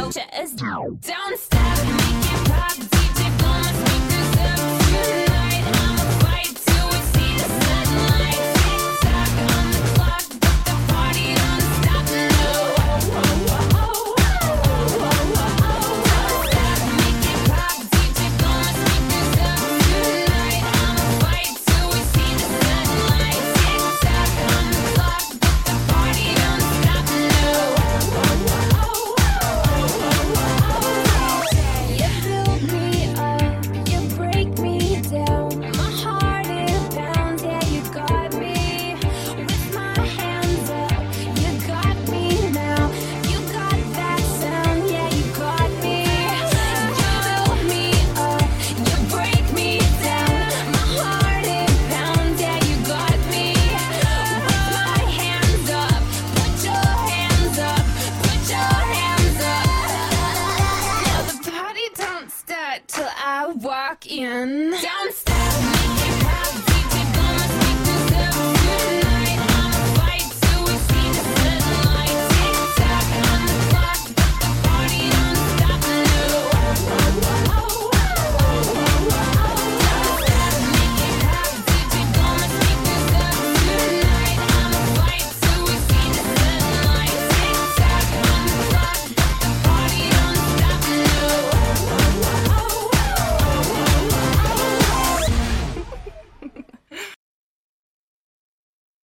culture down. Don't stop, make it pop. Downstairs.